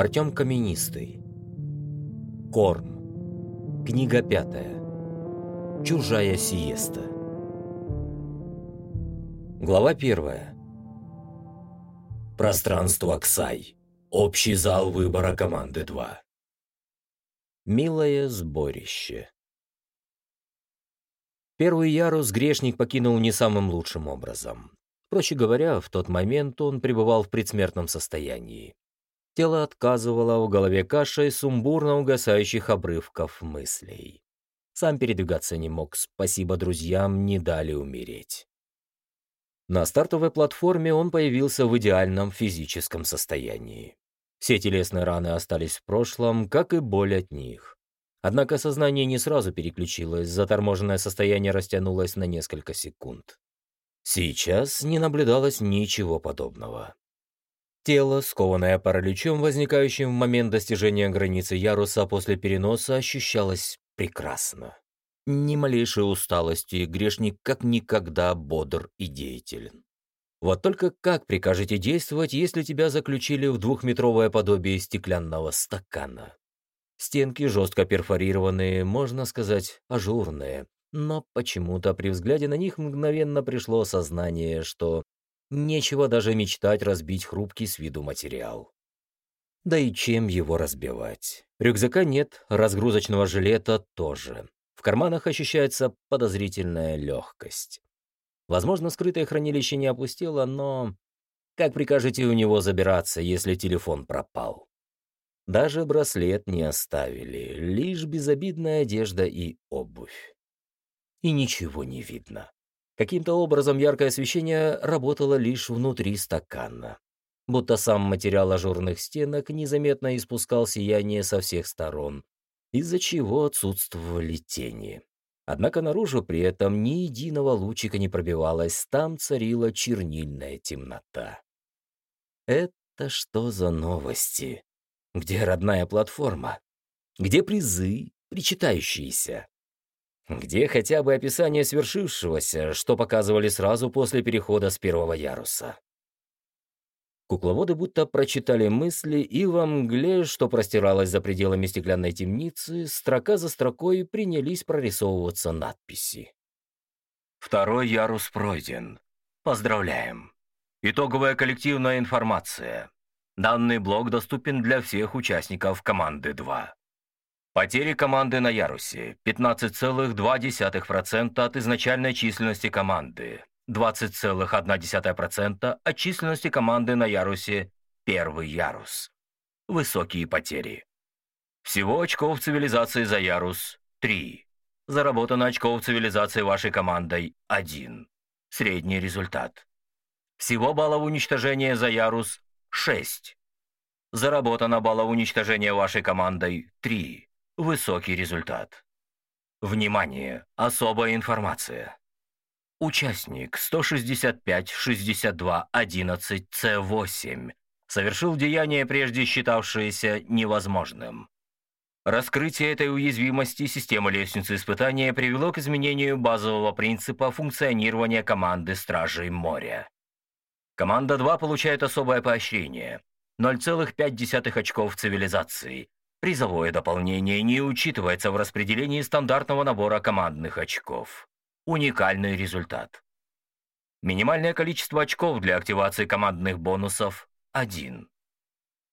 Артем Каменистый. Корм. Книга пятая. Чужая сиеста. Глава первая. Пространство Ксай. Общий зал выбора команды 2. Милое сборище. Первый ярус грешник покинул не самым лучшим образом. Проще говоря, в тот момент он пребывал в предсмертном состоянии. Тело отказывало, в голове каша и сумбурно угасающих обрывков мыслей. Сам передвигаться не мог, спасибо друзьям, не дали умереть. На стартовой платформе он появился в идеальном физическом состоянии. Все телесные раны остались в прошлом, как и боль от них. Однако сознание не сразу переключилось, заторможенное состояние растянулось на несколько секунд. Сейчас не наблюдалось ничего подобного. Тело, скованное параличом, возникающим в момент достижения границы яруса после переноса, ощущалось прекрасно. Ни малейшей усталости, грешник как никогда бодр и деятелен. Вот только как прикажете действовать, если тебя заключили в двухметровое подобие стеклянного стакана? Стенки жестко перфорированные, можно сказать, ажурные, но почему-то при взгляде на них мгновенно пришло осознание, что нечего даже мечтать разбить хрупкий с виду материал. Да и чем его разбивать? Рюкзака нет, разгрузочного жилета тоже. В карманах ощущается подозрительная легкость. Возможно, скрытое хранилище не опустело, но... Как прикажете у него забираться, если телефон пропал? Даже браслет не оставили, лишь безобидная одежда и обувь. И ничего не видно. Каким-то образом яркое освещение работало лишь внутри стакана. Будто сам материал ажурных стенок незаметно испускал сияние со всех сторон, из-за чего отсутствовали тени. Однако наружу при этом ни единого лучика не пробивалось, там царила чернильная темнота. Это что за новости? Где родная платформа? Где призы, причитающиеся? Где хотя бы описание свершившегося, что показывали сразу после перехода с первого яруса? Кукловоды будто прочитали мысли, и во мгле, что простиралось за пределами стеклянной темницы, строка за строкой принялись прорисовываться надписи. Второй ярус пройден. Поздравляем. Итоговая коллективная информация. Данный блок доступен для всех участников команды 2. Потери команды на ярусе 15,2% от изначальной численности команды, 20,1% от численности команды на ярусе первый ярус. Высокие потери. Всего очков цивилизации за ярус 3. Заработано очков цивилизации вашей командой 1. Средний результат. Всего баллов уничтожения за ярус 6. Заработано баллов уничтожения вашей командой 3. Высокий результат. Внимание! Особая информация. Участник 165-62-11-C8 совершил деяние, прежде считавшееся невозможным. Раскрытие этой уязвимости системы лестницы испытания привело к изменению базового принципа функционирования команды Стражей моря. Команда 2 получает особое поощрение. 0,5 очков цивилизации. Призовое дополнение не учитывается в распределении стандартного набора командных очков. Уникальный результат. Минимальное количество очков для активации командных бонусов – 1.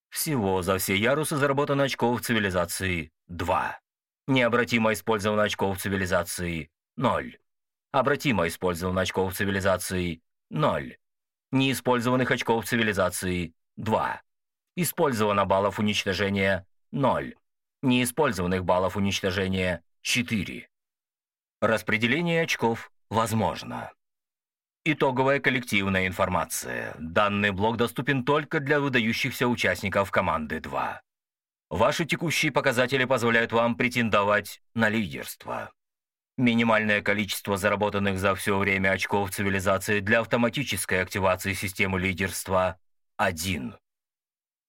Всего за все ярусы заработано очков цивилизации – 2. Необратимо использовано очков цивилизации – 0. Обратимо использовано очков цивилизации – 0. Неиспользованных очков цивилизации – 2. Использовано баллов уничтожения – 0. Неиспользованных баллов уничтожения – 4. Распределение очков возможно. Итоговая коллективная информация. Данный блок доступен только для выдающихся участников команды 2. Ваши текущие показатели позволяют вам претендовать на лидерство. Минимальное количество заработанных за все время очков цивилизации для автоматической активации системы лидерства – 1.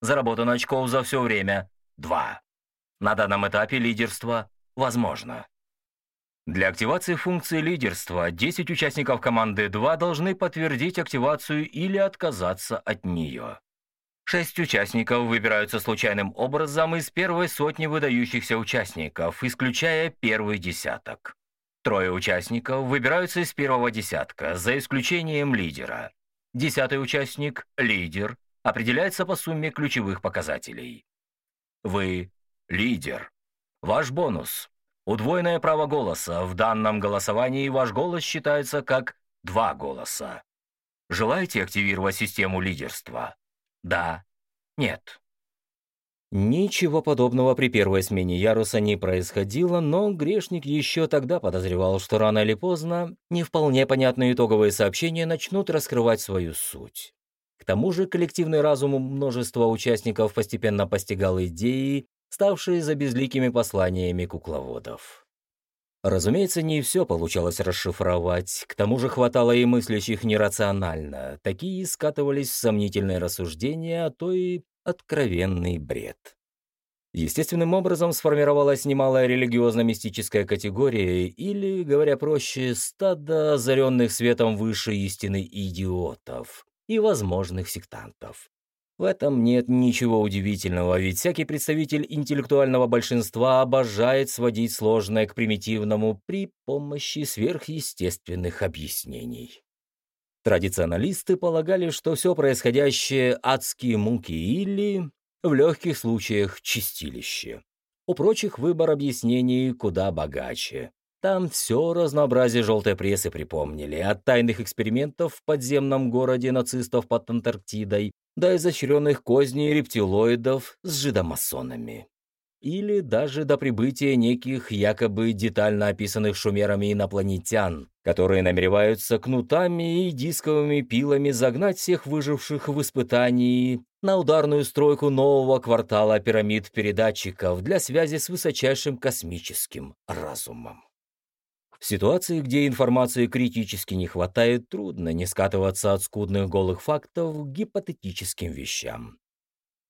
Заработано очков за все время – 2. На данном этапе лидерство возможно. Для активации функции лидерства 10 участников команды 2 должны подтвердить активацию или отказаться от нее. Шесть участников выбираются случайным образом из первой сотни выдающихся участников, исключая первый десяток. Трое участников выбираются из первого десятка, за исключением лидера. Десятый участник, лидер, определяется по сумме ключевых показателей. Вы – лидер. Ваш бонус – удвоенное право голоса. В данном голосовании ваш голос считается как два голоса. Желаете активировать систему лидерства? Да. Нет. Ничего подобного при первой смене яруса не происходило, но грешник еще тогда подозревал, что рано или поздно не вполне понятные итоговые сообщения начнут раскрывать свою суть. Тому же коллективный разум множества участников постепенно постигал идеи, ставшие за безликими посланиями кукловодов. Разумеется, не все получалось расшифровать, к тому же хватало и мыслящих нерационально. Такие скатывались в сомнительные рассуждения, а то и откровенный бред. Естественным образом сформировалась немалая религиозно-мистическая категория, или, говоря проще, стадо озаренных светом выше истины идиотов и возможных сектантов. В этом нет ничего удивительного, ведь всякий представитель интеллектуального большинства обожает сводить сложное к примитивному при помощи сверхъестественных объяснений. Традиционалисты полагали, что все происходящее – адские муки или, в легких случаях, чистилище. У прочих выбор объяснений куда богаче. Там все разнообразие желтой прессы припомнили, от тайных экспериментов в подземном городе нацистов под Антарктидой до изощренных козней рептилоидов с жидомасонами. Или даже до прибытия неких якобы детально описанных шумерами инопланетян, которые намереваются кнутами и дисковыми пилами загнать всех выживших в испытании на ударную стройку нового квартала пирамид-передатчиков для связи с высочайшим космическим разумом. В ситуации, где информации критически не хватает, трудно не скатываться от скудных голых фактов к гипотетическим вещам.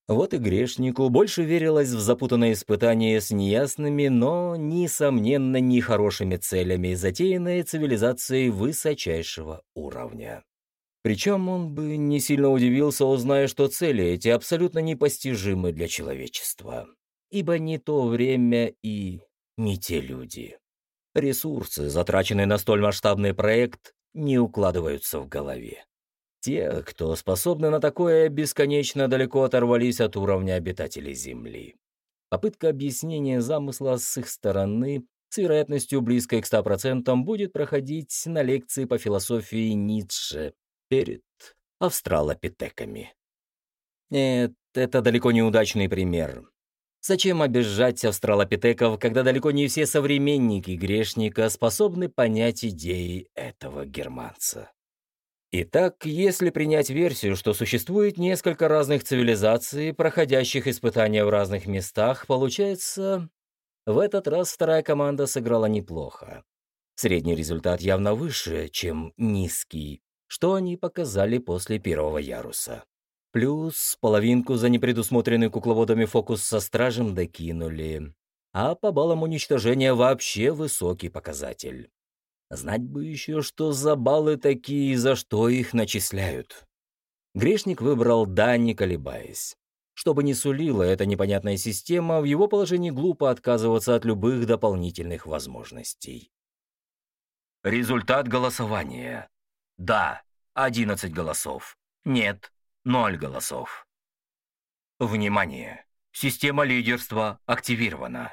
Вот и грешнику больше верилось в запутанное испытание с неясными, но, несомненно, нехорошими целями, затеянные цивилизацией высочайшего уровня. Причем он бы не сильно удивился, узная, что цели эти абсолютно непостижимы для человечества. Ибо не то время и не те люди. Ресурсы, затраченные на столь масштабный проект, не укладываются в голове. Те, кто способны на такое, бесконечно далеко оторвались от уровня обитателей Земли. Попытка объяснения замысла с их стороны с вероятностью близкой к 100% будет проходить на лекции по философии Ницше перед австралопитеками. Нет, это далеко не удачный пример. Зачем обижать австралопитеков, когда далеко не все современники грешника способны понять идеи этого германца? Итак, если принять версию, что существует несколько разных цивилизаций, проходящих испытания в разных местах, получается, в этот раз вторая команда сыграла неплохо. Средний результат явно выше, чем низкий, что они показали после первого яруса. Плюс половинку за непредусмотренный кукловодами фокус со стражем докинули. А по баллам уничтожения вообще высокий показатель. Знать бы еще, что за баллы такие и за что их начисляют. Грешник выбрал «да», не колебаясь. Что бы ни сулила эта непонятная система, в его положении глупо отказываться от любых дополнительных возможностей. Результат голосования. Да, 11 голосов. Нет, Ноль голосов. Внимание! Система лидерства активирована.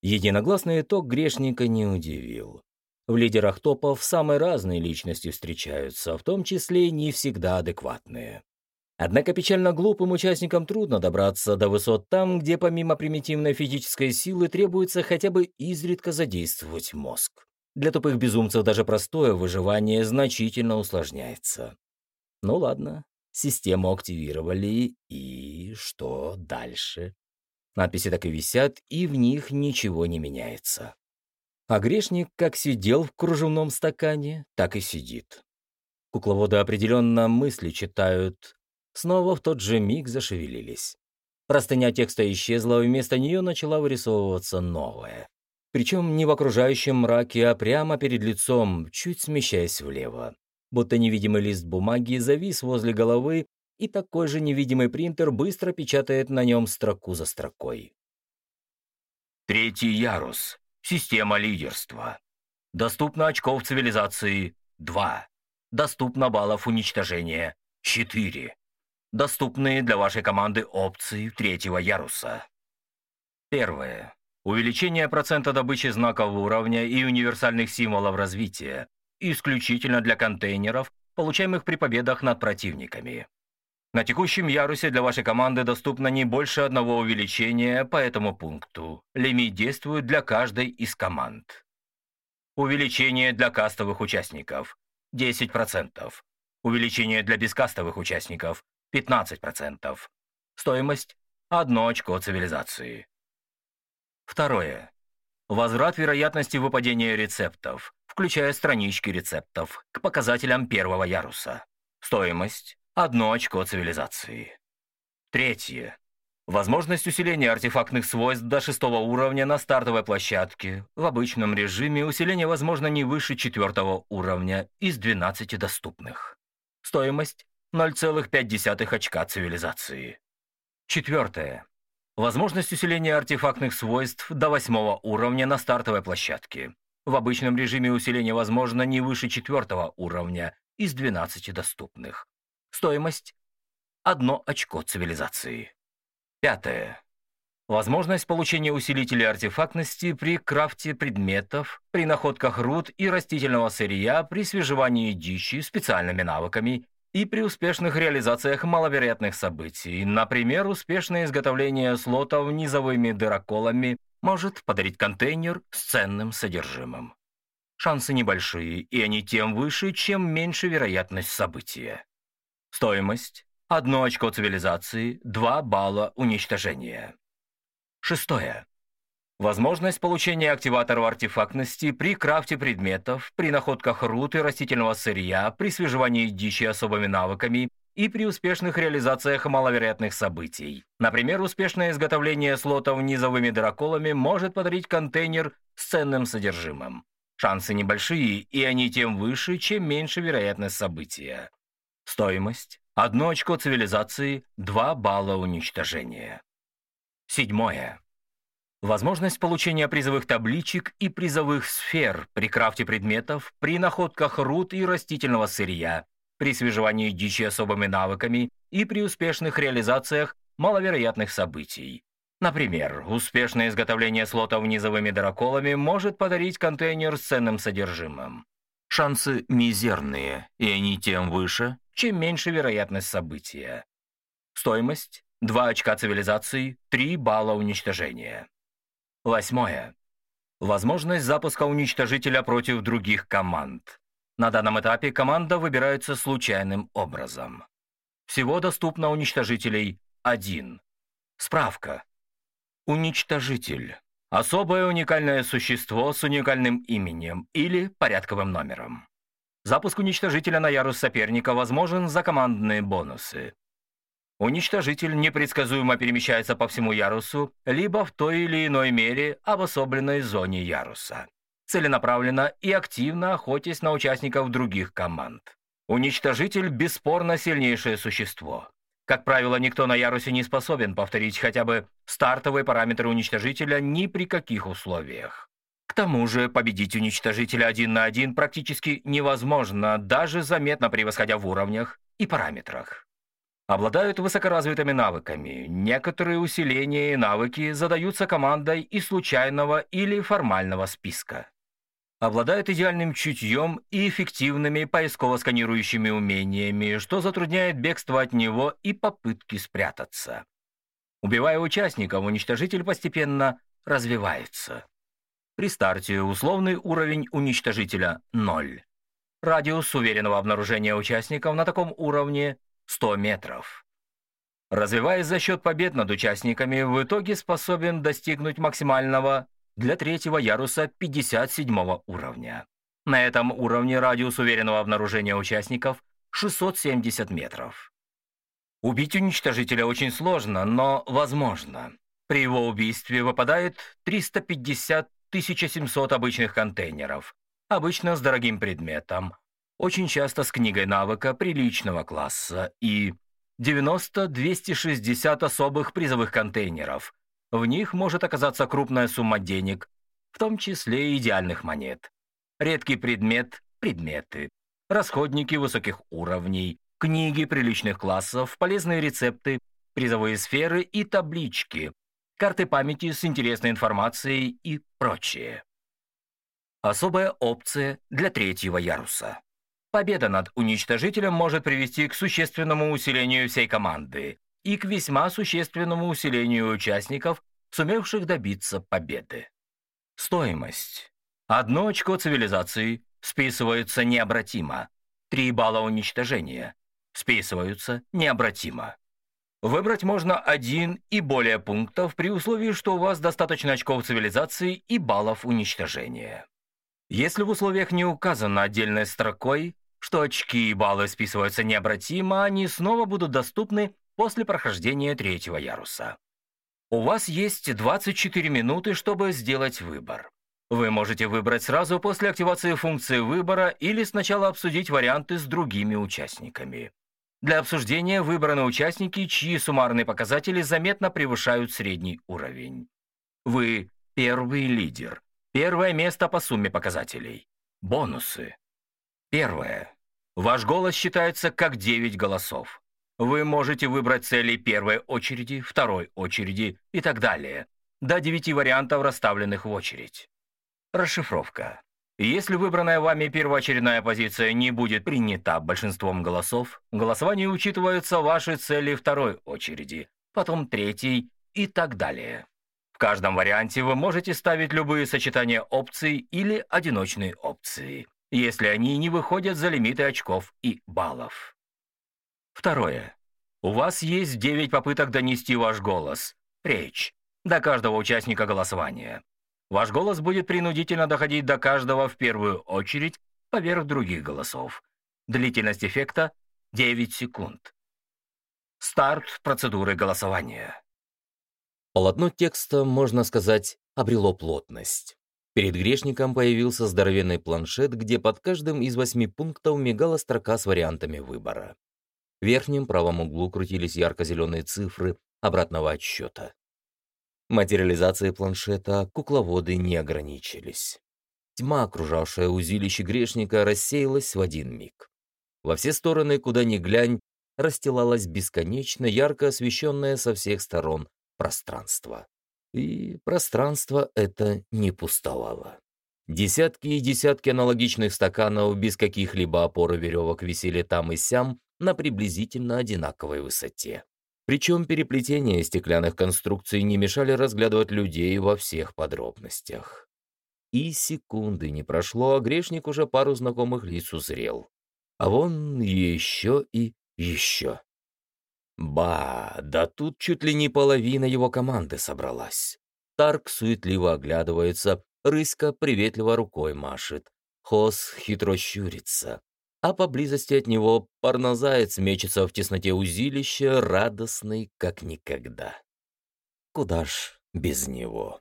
Единогласный итог грешника не удивил. В лидерах топов самые разные личности встречаются, в том числе не всегда адекватные. Однако печально глупым участникам трудно добраться до высот там, где помимо примитивной физической силы требуется хотя бы изредка задействовать мозг. Для тупых безумцев даже простое выживание значительно усложняется. Ну ладно, систему активировали, и что дальше? Надписи так и висят, и в них ничего не меняется. А грешник как сидел в кружевном стакане, так и сидит. Кукловоды определенно мысли читают. Снова в тот же миг зашевелились. Простыня текста исчезла, вместо нее начала вырисовываться новая. Причем не в окружающем мраке, а прямо перед лицом, чуть смещаясь влево будто невидимый лист бумаги завис возле головы, и такой же невидимый принтер быстро печатает на нем строку за строкой. Третий ярус. Система лидерства. Доступно очков цивилизации 2. Доступно баллов уничтожения 4. Доступные для вашей команды опции третьего яруса. Первое. Увеличение процента добычи знаков уровня и универсальных символов развития, исключительно для контейнеров, получаемых при победах над противниками. На текущем ярусе для вашей команды доступно не больше одного увеличения по этому пункту. Лимит действует для каждой из команд. Увеличение для кастовых участников – 10%. Увеличение для бескастовых участников – 15%. Стоимость – одно очко цивилизации. Второе. Возврат вероятности выпадения рецептов, включая странички рецептов, к показателям первого яруса. Стоимость – одно очко цивилизации. Третье. Возможность усиления артефактных свойств до шестого уровня на стартовой площадке. В обычном режиме усиление возможно не выше четвертого уровня из 12 доступных. Стоимость 0,5 очка цивилизации. Четвертое. Возможность усиления артефактных свойств до восьмого уровня на стартовой площадке. В обычном режиме усиление возможно не выше четвертого уровня из 12 доступных. Стоимость – одно очко цивилизации. Пятое. Возможность получения усилителя артефактности при крафте предметов, при находках руд и растительного сырья, при свежевании дичи специальными навыками и при успешных реализациях маловероятных событий, например, успешное изготовление слотов низовыми дыроколами, может подарить контейнер с ценным содержимым. Шансы небольшие, и они тем выше, чем меньше вероятность события. Стоимость – одно очко цивилизации, 2 балла уничтожения. Шестое. Возможность получения активаторов артефактности при крафте предметов, при находках руд растительного сырья, при свежевании дичи особыми навыками и при успешных реализациях маловероятных событий. Например, успешное изготовление слотов низовыми драколами может подарить контейнер с ценным содержимым. Шансы небольшие, и они тем выше, чем меньше вероятность события. Стоимость – одно очко цивилизации, 2 балла уничтожения. Седьмое. Возможность получения призовых табличек и призовых сфер при крафте предметов, при находках руд и растительного сырья, при свежевании дичи особыми навыками и при успешных реализациях маловероятных событий. Например, успешное изготовление слотов низовыми дыроколами может подарить контейнер с ценным содержимым. Шансы мизерные, и они тем выше, чем меньше вероятность события. Стоимость – 2 очка цивилизации, 3 балла уничтожения. Восьмое. Возможность запуска уничтожителя против других команд. На данном этапе команда выбирается случайным образом. Всего доступно уничтожителей один. Справка. Уничтожитель. Особое уникальное существо с уникальным именем или порядковым номером. Запуск уничтожителя на ярус соперника возможен за командные бонусы. Уничтожитель непредсказуемо перемещается по всему ярусу, либо в той или иной мере обособленной зоне яруса. Целенаправленно и активно охотясь на участников других команд. Уничтожитель бесспорно сильнейшее существо. Как правило, никто на ярусе не способен повторить хотя бы стартовые параметры уничтожителя ни при каких условиях. К тому же победить уничтожителя один на один практически невозможно, даже заметно превосходя в уровнях и параметрах обладают высокоразвитыми навыками. Некоторые усиления и навыки задаются командой из случайного или формального списка. Обладают идеальным чутьем и эффективными поисково-сканирующими умениями, что затрудняет бегство от него и попытки спрятаться. Убивая участников, уничтожитель постепенно развивается. При старте условный уровень уничтожителя – 0. Радиус уверенного обнаружения участников на таком уровне 100 метров. Развиваясь за счет побед над участниками, в итоге способен достигнуть максимального для третьего яруса 57 уровня. На этом уровне радиус уверенного обнаружения участников 670 метров. Убить уничтожителя очень сложно, но возможно. При его убийстве выпадает 350 1700 обычных контейнеров, обычно с дорогим предметом, очень часто с книгой навыка приличного класса и 90-260 особых призовых контейнеров. В них может оказаться крупная сумма денег, в том числе и идеальных монет. Редкий предмет – предметы. Расходники высоких уровней, книги приличных классов, полезные рецепты, призовые сферы и таблички, карты памяти с интересной информацией и прочее. Особая опция для третьего яруса. Победа над уничтожителем может привести к существенному усилению всей команды и к весьма существенному усилению участников, сумевших добиться победы. Стоимость. Одно очко цивилизации списывается необратимо. Три балла уничтожения списываются необратимо. Выбрать можно один и более пунктов при условии, что у вас достаточно очков цивилизации и баллов уничтожения. Если в условиях не указано отдельной строкой, что очки и баллы списываются необратимо, они снова будут доступны после прохождения третьего яруса. У вас есть 24 минуты, чтобы сделать выбор. Вы можете выбрать сразу после активации функции выбора или сначала обсудить варианты с другими участниками. Для обсуждения выбраны участники, чьи суммарные показатели заметно превышают средний уровень. Вы первый лидер. Первое место по сумме показателей. Бонусы. Первое. Ваш голос считается как 9 голосов. Вы можете выбрать цели первой очереди, второй очереди и так далее, до 9 вариантов, расставленных в очередь. Расшифровка. Если выбранная вами первоочередная позиция не будет принята большинством голосов, в голосовании учитываются ваши цели второй очереди, потом третьей и так далее. В каждом варианте вы можете ставить любые сочетания опций или одиночные опции если они не выходят за лимиты очков и баллов. Второе. У вас есть 9 попыток донести ваш голос, речь, до каждого участника голосования. Ваш голос будет принудительно доходить до каждого в первую очередь поверх других голосов. Длительность эффекта — 9 секунд. Старт процедуры голосования. Полотно текста, можно сказать, обрело плотность. Перед грешником появился здоровенный планшет, где под каждым из восьми пунктов мигала строка с вариантами выбора. В верхнем правом углу крутились ярко-зеленые цифры обратного отсчета. Материализации планшета кукловоды не ограничились. Тьма, окружавшая узилище грешника, рассеялась в один миг. Во все стороны, куда ни глянь, расстилалось бесконечно ярко освещенное со всех сторон пространство. И пространство это не пустовало. Десятки и десятки аналогичных стаканов без каких-либо опор и веревок висели там и сям на приблизительно одинаковой высоте. Причем переплетения стеклянных конструкций не мешали разглядывать людей во всех подробностях. И секунды не прошло, а грешник уже пару знакомых лиц узрел. А вон еще и еще. Ба, да тут чуть ли не половина его команды собралась. Тарк суетливо оглядывается, Рыска приветливо рукой машет. Хос хитро щурится. А поблизости от него парнозаяц мечется в тесноте узилища, радостный как никогда. Куда ж без него?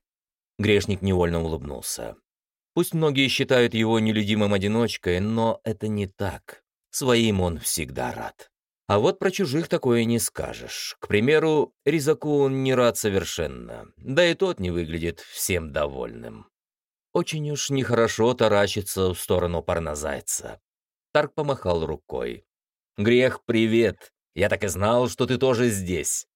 Грешник невольно улыбнулся. Пусть многие считают его нелюдимым одиночкой, но это не так. Своим он всегда рад. А вот про чужих такое не скажешь. К примеру, Ризаку он не рад совершенно, да и тот не выглядит всем довольным. Очень уж нехорошо таращится в сторону парнозайца. Тарк помахал рукой. «Грех, привет! Я так и знал, что ты тоже здесь!»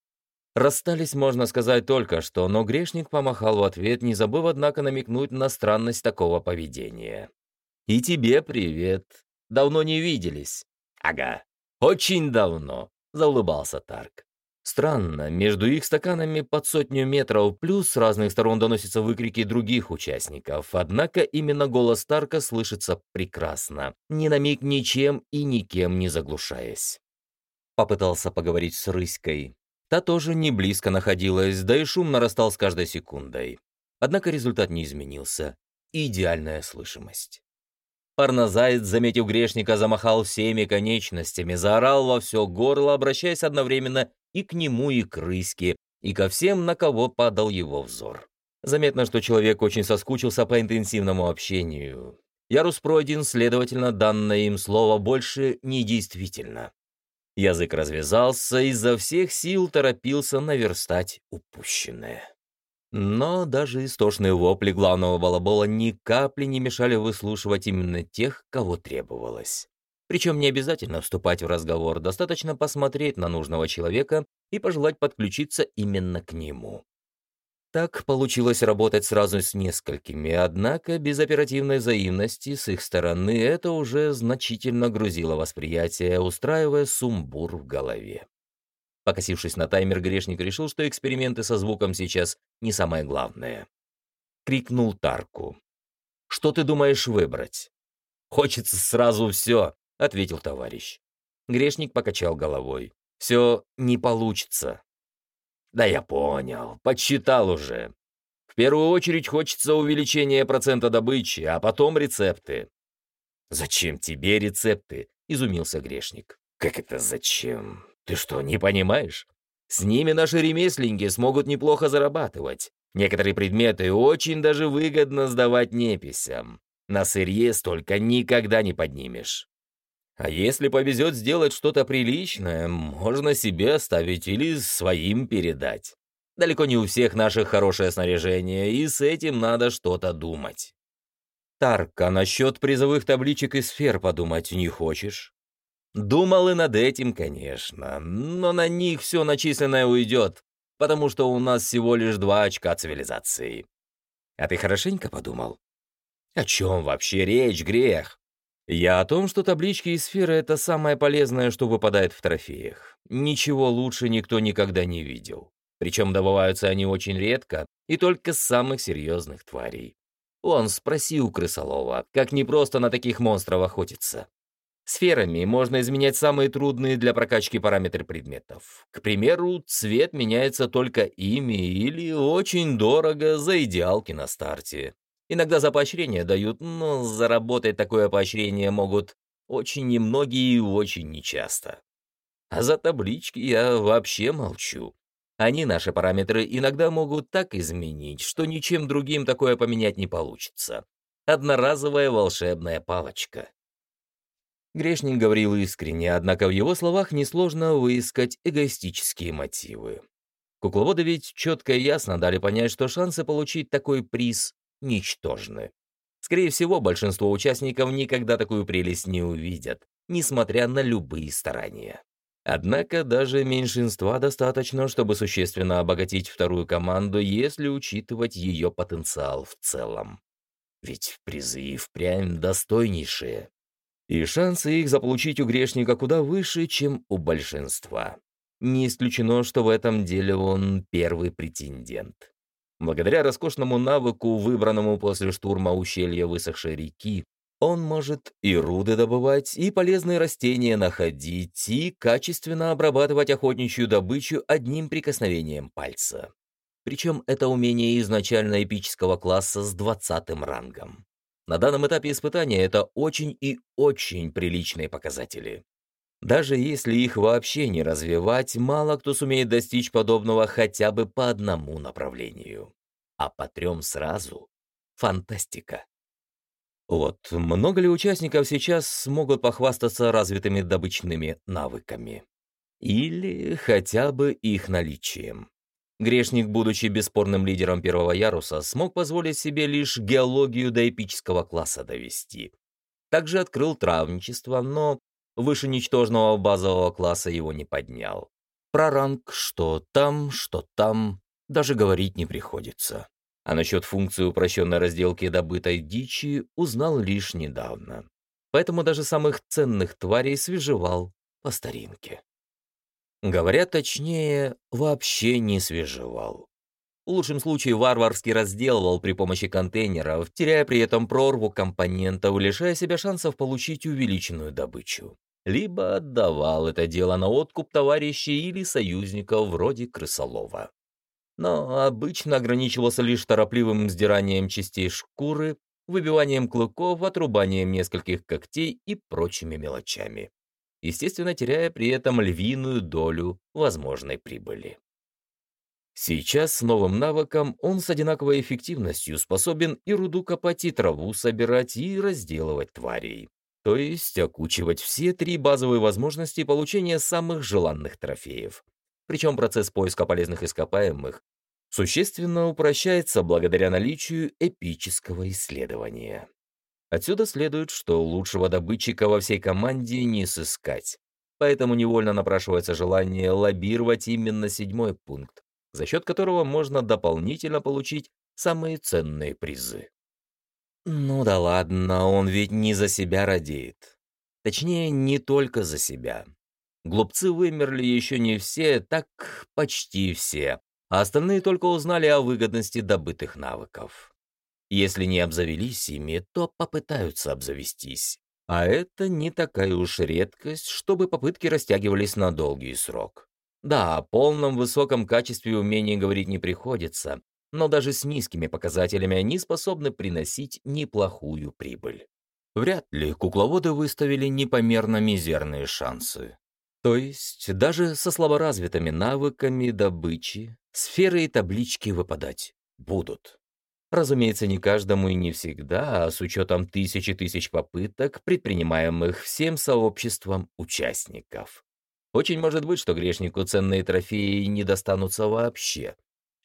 Расстались, можно сказать, только что, но грешник помахал в ответ, не забыв, однако, намекнуть на странность такого поведения. «И тебе привет! Давно не виделись!» «Ага, «Очень давно», — заулыбался Тарк. Странно, между их стаканами под сотню метров плюс с разных сторон доносятся выкрики других участников, однако именно голос Тарка слышится прекрасно, ни на миг ничем и никем не заглушаясь. Попытался поговорить с Рыськой. Та тоже не близко находилась, да и шум нарастал с каждой секундой. Однако результат не изменился. Идеальная слышимость. Парнозаяц, заметив грешника, замахал всеми конечностями, заорал во все горло, обращаясь одновременно и к нему, и к рыске, и ко всем, на кого падал его взор. Заметно, что человек очень соскучился по интенсивному общению. Ярус пройден, следовательно, данное им слово больше недействительно. Язык развязался, и изо всех сил торопился наверстать упущенное. Но даже истошные вопли главного балабола ни капли не мешали выслушивать именно тех, кого требовалось. Причем не обязательно вступать в разговор, достаточно посмотреть на нужного человека и пожелать подключиться именно к нему. Так получилось работать сразу с несколькими, однако без оперативной взаимности с их стороны это уже значительно грузило восприятие, устраивая сумбур в голове. Покосившись на таймер, грешник решил, что эксперименты со звуком сейчас не самое главное. Крикнул Тарку. «Что ты думаешь выбрать?» «Хочется сразу все», — ответил товарищ. Грешник покачал головой. «Все не получится. Да я понял, подсчитал уже. В первую очередь хочется увеличения процента добычи, а потом рецепты. Зачем тебе рецепты? Изумился грешник. Как это зачем? Ты что, не понимаешь? С ними наши ремесленники смогут неплохо зарабатывать. Некоторые предметы очень даже выгодно сдавать неписям. На сырье столько никогда не поднимешь. А если повезет сделать что-то приличное, можно себе оставить или своим передать. Далеко не у всех наших хорошее снаряжение, и с этим надо что-то думать. Тарка, насчет призовых табличек и сфер подумать не хочешь? Думал и над этим, конечно, но на них все начисленное уйдет, потому что у нас всего лишь два очка цивилизации. А ты хорошенько подумал? О чем вообще речь, грех? Я о том, что таблички и сферы — это самое полезное, что выпадает в трофеях. Ничего лучше никто никогда не видел. Причем добываются они очень редко и только с самых серьезных тварей. Он спросил крысолова, как непросто на таких монстров охотиться. Сферами можно изменять самые трудные для прокачки параметры предметов. К примеру, цвет меняется только ими или очень дорого за идеалки на старте. Иногда за поощрение дают, но заработать такое поощрение могут очень немногие и очень нечасто. А за таблички я вообще молчу. Они наши параметры иногда могут так изменить, что ничем другим такое поменять не получится. Одноразовая волшебная палочка. Грешник говорил искренне, однако в его словах несложно выискать эгоистические мотивы. Кукловоды ведь четко и ясно дали понять, что шансы получить такой приз ничтожны. Скорее всего, большинство участников никогда такую прелесть не увидят, несмотря на любые старания. Однако даже меньшинства достаточно, чтобы существенно обогатить вторую команду, если учитывать ее потенциал в целом. Ведь призы и впрямь достойнейшие. И шансы их заполучить у грешника куда выше, чем у большинства. Не исключено, что в этом деле он первый претендент. Благодаря роскошному навыку, выбранному после штурма ущелья высохшей реки, он может и руды добывать, и полезные растения находить, и качественно обрабатывать охотничью добычу одним прикосновением пальца. Причем это умение изначально эпического класса с 20 рангом. На данном этапе испытания это очень и очень приличные показатели. Даже если их вообще не развивать, мало кто сумеет достичь подобного хотя бы по одному направлению. А по трем сразу — фантастика. Вот, много ли участников сейчас смогут похвастаться развитыми добычными навыками? Или хотя бы их наличием? Грешник, будучи бесспорным лидером первого яруса, смог позволить себе лишь геологию до эпического класса довести. Также открыл травничество, но выше ничтожного базового класса его не поднял. Про ранг что там, что там, даже говорить не приходится. А насчет функции упрощенной разделки добытой дичи узнал лишь недавно. Поэтому даже самых ценных тварей свежевал по старинке. Говоря точнее, вообще не свежевал. В лучшем случае варварски разделывал при помощи контейнеров, теряя при этом прорву компонентов, лишая себя шансов получить увеличенную добычу либо отдавал это дело на откуп товарищей или союзников вроде крысолова. Но обычно ограничивался лишь торопливым сдиранием частей шкуры, выбиванием клыков, отрубанием нескольких когтей и прочими мелочами. Естественно, теряя при этом львиную долю возможной прибыли. Сейчас с новым навыком он с одинаковой эффективностью способен и руду копать, и траву собирать, и разделывать тварей то есть окучивать все три базовые возможности получения самых желанных трофеев. Причем процесс поиска полезных ископаемых существенно упрощается благодаря наличию эпического исследования. Отсюда следует, что лучшего добытчика во всей команде не сыскать. Поэтому невольно напрашивается желание лоббировать именно седьмой пункт, за счет которого можно дополнительно получить самые ценные призы. Ну да ладно, он ведь не за себя радеет. Точнее, не только за себя. Глупцы вымерли еще не все, так почти все, а остальные только узнали о выгодности добытых навыков. Если не обзавелись ими, то попытаются обзавестись. А это не такая уж редкость, чтобы попытки растягивались на долгий срок. Да, о полном высоком качестве умений говорить не приходится, но даже с низкими показателями они способны приносить неплохую прибыль. Вряд ли кукловоды выставили непомерно мизерные шансы. То есть даже со слаборазвитыми навыками добычи сферы и таблички выпадать будут. Разумеется, не каждому и не всегда, а с учетом тысячи тысяч попыток, предпринимаемых всем сообществом участников. Очень может быть, что грешнику ценные трофеи не достанутся вообще,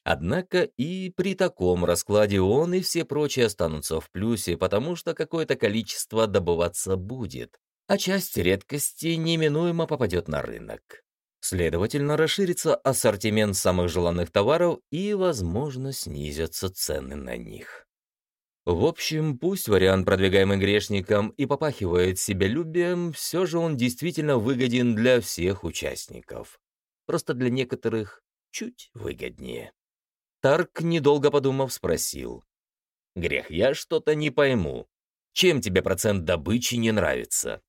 Однако и при таком раскладе он и все прочие останутся в плюсе, потому что какое-то количество добываться будет, а часть редкости неминуемо попадет на рынок. Следовательно, расширится ассортимент самых желанных товаров и, возможно, снизятся цены на них. В общем, пусть вариант, продвигаемый грешником, и попахивает себялюбием, все же он действительно выгоден для всех участников. Просто для некоторых чуть выгоднее. Тарк, недолго подумав, спросил. «Грех, я что-то не пойму. Чем тебе процент добычи не нравится?»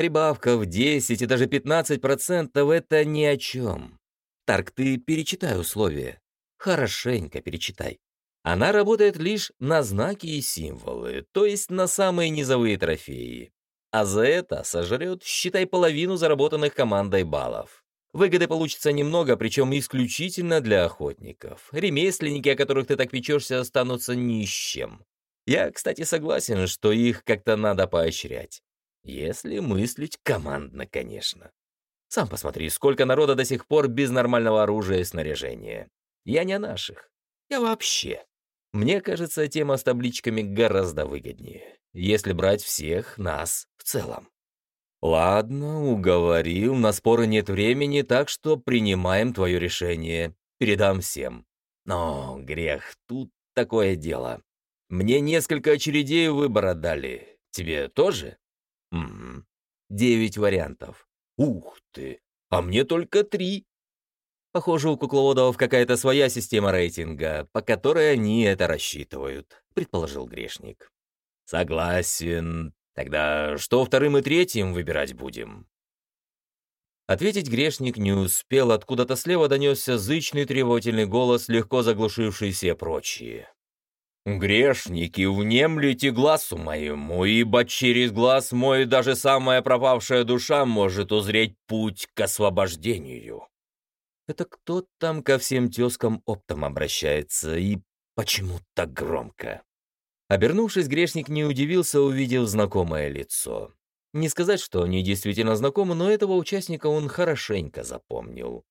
Прибавка в 10 и даже 15% — это ни о чем. Тарк, ты перечитай условия. Хорошенько перечитай. Она работает лишь на знаки и символы, то есть на самые низовые трофеи. А за это сожрет, считай, половину заработанных командой баллов. Выгоды получится немного, причем исключительно для охотников. Ремесленники, о которых ты так печешься, останутся ни с чем. Я, кстати, согласен, что их как-то надо поощрять. Если мыслить командно, конечно. Сам посмотри, сколько народа до сих пор без нормального оружия и снаряжения. Я не о наших. Я вообще. Мне кажется, тема с табличками гораздо выгоднее, если брать всех нас в целом. «Ладно, уговорил, на споры нет времени, так что принимаем твое решение. Передам всем. Но, грех, тут такое дело. Мне несколько очередей выбора дали. Тебе тоже?» «Угу. Девять вариантов. Ух ты! А мне только три!» Похоже, у кукловодов какая-то своя система рейтинга, по которой они это рассчитывают, предположил грешник. Согласен, Тогда что вторым и третьим выбирать будем?» Ответить грешник не успел, откуда-то слева донесся зычный требовательный голос, легко заглушивший все прочие. «Грешники, внемлите глазу моему, ибо через глаз мой даже самая пропавшая душа может узреть путь к освобождению». Это кто там ко всем тезкам оптом обращается и почему так громко? Обернувшись, грешник не удивился, увидев знакомое лицо. Не сказать, что они действительно знакомы, но этого участника он хорошенько запомнил.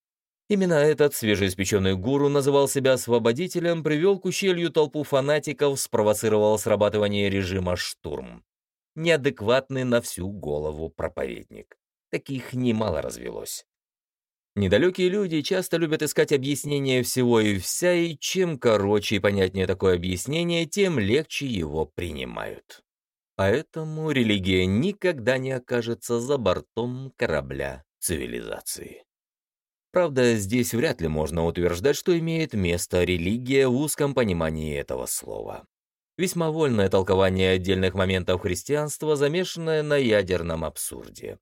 Именно этот свежеиспеченный гуру называл себя освободителем, привел к ущелью толпу фанатиков, спровоцировал срабатывание режима «Штурм». Неадекватный на всю голову проповедник. Таких немало развелось. Недалекие люди часто любят искать объяснение всего и вся, и чем короче и понятнее такое объяснение, тем легче его принимают. Поэтому религия никогда не окажется за бортом корабля цивилизации. Правда, здесь вряд ли можно утверждать, что имеет место религия в узком понимании этого слова. Весьма вольное толкование отдельных моментов христианства, замешанное на ядерном абсурде.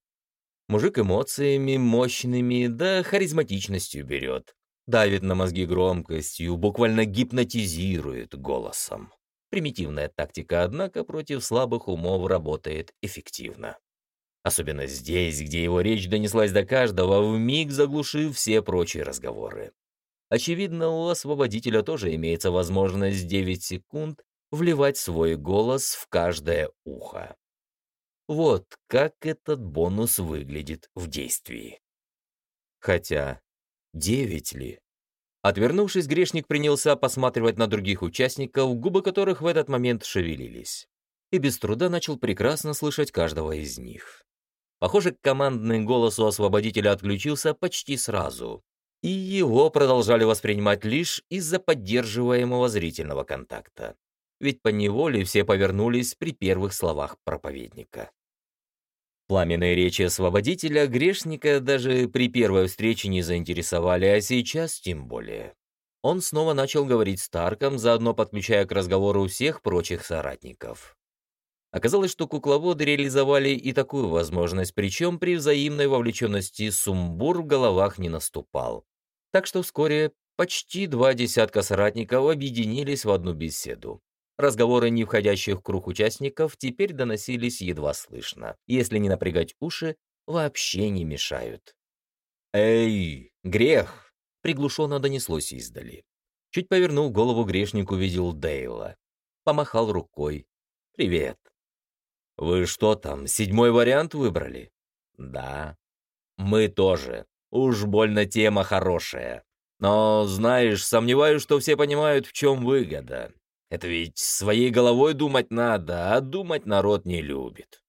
Мужик эмоциями мощными, да харизматичностью берет. Давит на мозги громкостью, буквально гипнотизирует голосом. Примитивная тактика, однако, против слабых умов работает эффективно. Особенно здесь, где его речь донеслась до каждого, вмиг заглушив все прочие разговоры. Очевидно, у освободителя тоже имеется возможность 9 секунд вливать свой голос в каждое ухо. Вот как этот бонус выглядит в действии. Хотя, девять ли? Отвернувшись, грешник принялся посматривать на других участников, губы которых в этот момент шевелились. И без труда начал прекрасно слышать каждого из них. Похоже, командный голос у освободителя отключился почти сразу, и его продолжали воспринимать лишь из-за поддерживаемого зрительного контакта. Ведь по неволе все повернулись при первых словах проповедника. Пламенные речи освободителя грешника даже при первой встрече не заинтересовали, а сейчас тем более. Он снова начал говорить с Тарком, заодно подключая к разговору всех прочих соратников. Оказалось, что кукловоды реализовали и такую возможность, причем при взаимной вовлеченности сумбур в головах не наступал. Так что вскоре почти два десятка соратников объединились в одну беседу. Разговоры не входящих в круг участников теперь доносились едва слышно. Если не напрягать уши, вообще не мешают. «Эй, грех!» — приглушенно донеслось издали. Чуть повернул голову грешник, увидел Дейла. Помахал рукой. «Привет». «Вы что там, седьмой вариант выбрали?» «Да». «Мы тоже. Уж больно тема хорошая. Но, знаешь, сомневаюсь, что все понимают, в чем выгода. Это ведь своей головой думать надо, а думать народ не любит.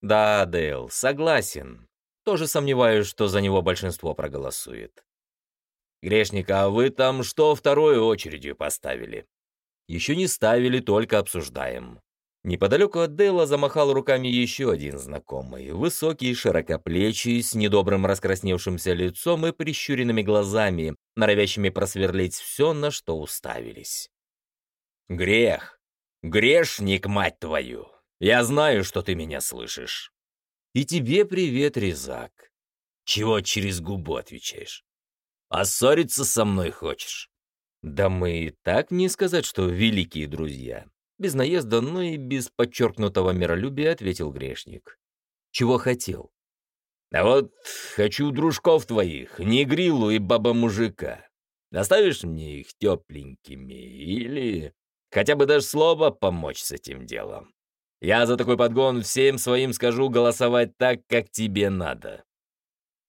Да, Дейл, согласен. Тоже сомневаюсь, что за него большинство проголосует. Грешник, а вы там что второй очередью поставили? Еще не ставили, только обсуждаем. Неподалеку от Дейла замахал руками еще один знакомый, высокий, широкоплечий, с недобрым раскрасневшимся лицом и прищуренными глазами, норовящими просверлить все, на что уставились. Грех. Грешник, мать твою. Я знаю, что ты меня слышишь. И тебе привет, Резак. Чего через губу отвечаешь? А со мной хочешь? Да мы и так не сказать, что великие друзья. Без наезда, но и без подчеркнутого миролюбия ответил грешник. Чего хотел? А вот хочу дружков твоих, негрилу и баба-мужика. Доставишь мне их тепленькими или Хотя бы даже слово помочь с этим делом. Я за такой подгон всем своим скажу голосовать так, как тебе надо.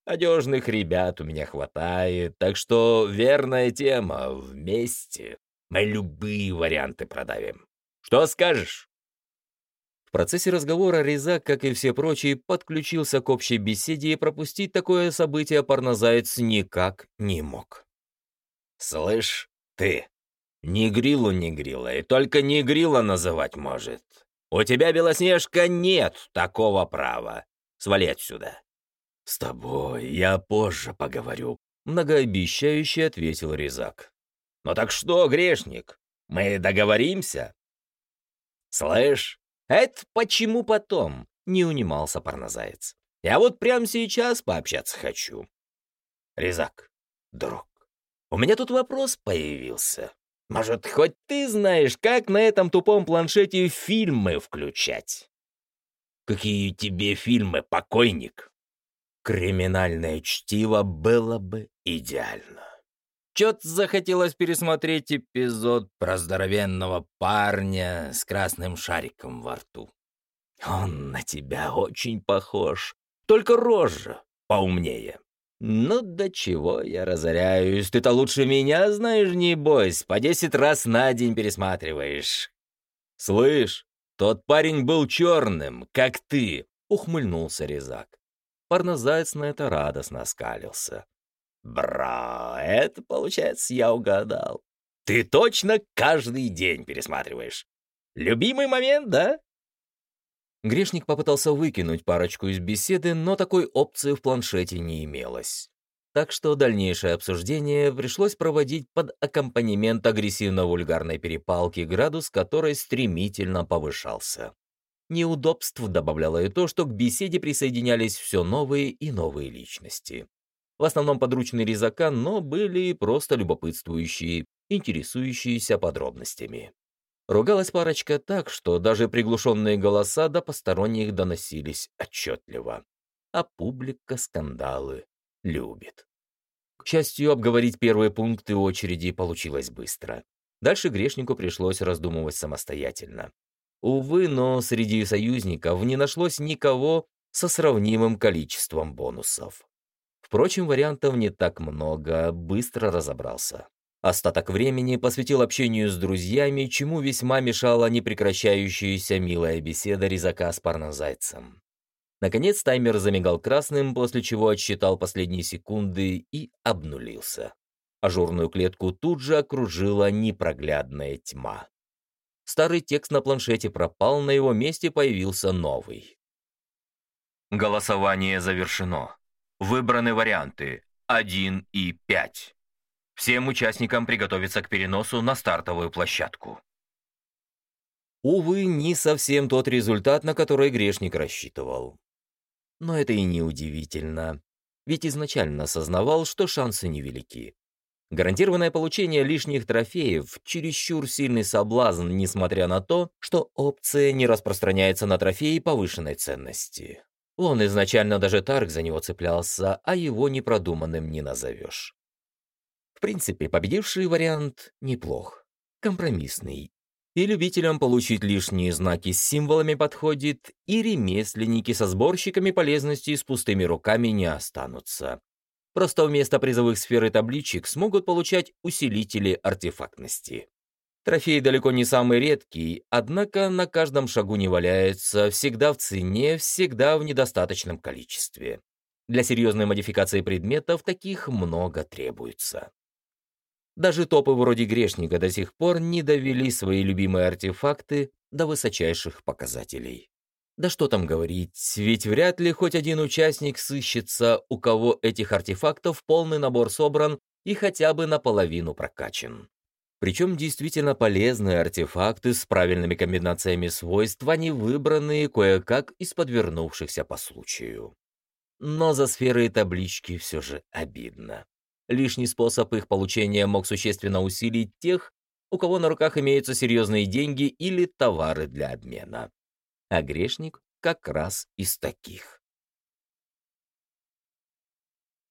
Надежных ребят у меня хватает, так что верная тема. Вместе мы любые варианты продавим. Что скажешь?» В процессе разговора Резак, как и все прочие, подключился к общей беседе и пропустить такое событие парнозаяц никак не мог. «Слышь, ты!» Ни грилу, ни грила, и только ни грила называть может. У тебя, Белоснежка, нет такого права. Свали отсюда. С тобой я позже поговорю, многообещающе ответил Резак. Ну так что, грешник, мы договоримся? Слышь, это почему потом? Не унимался парнозаец. Я вот прямо сейчас пообщаться хочу. Резак, друг, у меня тут вопрос появился. Может, хоть ты знаешь, как на этом тупом планшете фильмы включать? Какие тебе фильмы, покойник? Криминальное чтиво было бы идеально. Чё-то захотелось пересмотреть эпизод про здоровенного парня с красным шариком во рту. Он на тебя очень похож, только рожа поумнее. «Ну, до чего я разоряюсь? Ты-то лучше меня знаешь, небось, по десять раз на день пересматриваешь». «Слышь, тот парень был черным, как ты», — ухмыльнулся Резак. Парнозаяц на это радостно оскалился. «Бра, это, получается, я угадал. Ты точно каждый день пересматриваешь. Любимый момент, да?» Грешник попытался выкинуть парочку из беседы, но такой опции в планшете не имелось. Так что дальнейшее обсуждение пришлось проводить под аккомпанемент агрессивно-вульгарной перепалки, градус которой стремительно повышался. Неудобств добавляло и то, что к беседе присоединялись все новые и новые личности. В основном подручные резака, но были и просто любопытствующие, интересующиеся подробностями. Ругалась парочка так, что даже приглушенные голоса до посторонних доносились отчетливо. А публика скандалы любит. К счастью, обговорить первые пункты очереди получилось быстро. Дальше грешнику пришлось раздумывать самостоятельно. Увы, но среди союзников не нашлось никого со сравнимым количеством бонусов. Впрочем, вариантов не так много, быстро разобрался. Остаток времени посвятил общению с друзьями, чему весьма мешала непрекращающаяся милая беседа резака с парнозайцем. Наконец таймер замигал красным, после чего отсчитал последние секунды и обнулился. Ажурную клетку тут же окружила непроглядная тьма. Старый текст на планшете пропал, на его месте появился новый. Голосование завершено. Выбраны варианты 1 и 5. Всем участникам приготовиться к переносу на стартовую площадку. Увы, не совсем тот результат, на который грешник рассчитывал. Но это и не удивительно, ведь изначально осознавал, что шансы невелики. Гарантированное получение лишних трофеев – чересчур сильный соблазн, несмотря на то, что опция не распространяется на трофеи повышенной ценности. Он изначально даже Тарк за него цеплялся, а его непродуманным не назовешь. В принципе, победивший вариант неплох, компромиссный, и любителям получить лишние знаки с символами подходит, и ремесленники со сборщиками полезностей с пустыми руками не останутся. Просто вместо призовых сфер и табличек смогут получать усилители артефактности. Трофей далеко не самый редкий, однако на каждом шагу не валяется, всегда в цене, всегда в недостаточном количестве. Для серьезной модификации предметов таких много требуется. Даже топы вроде грешника до сих пор не довели свои любимые артефакты до высочайших показателей. Да что там говорить, ведь вряд ли хоть один участник сыщется, у кого этих артефактов полный набор собран и хотя бы наполовину прокачан. Причем действительно полезные артефакты с правильными комбинациями свойств, они выбранные кое-как из подвернувшихся по случаю. Но за сферы и таблички все же обидно. Лишний способ их получения мог существенно усилить тех, у кого на руках имеются серьезные деньги или товары для обмена. А грешник как раз из таких.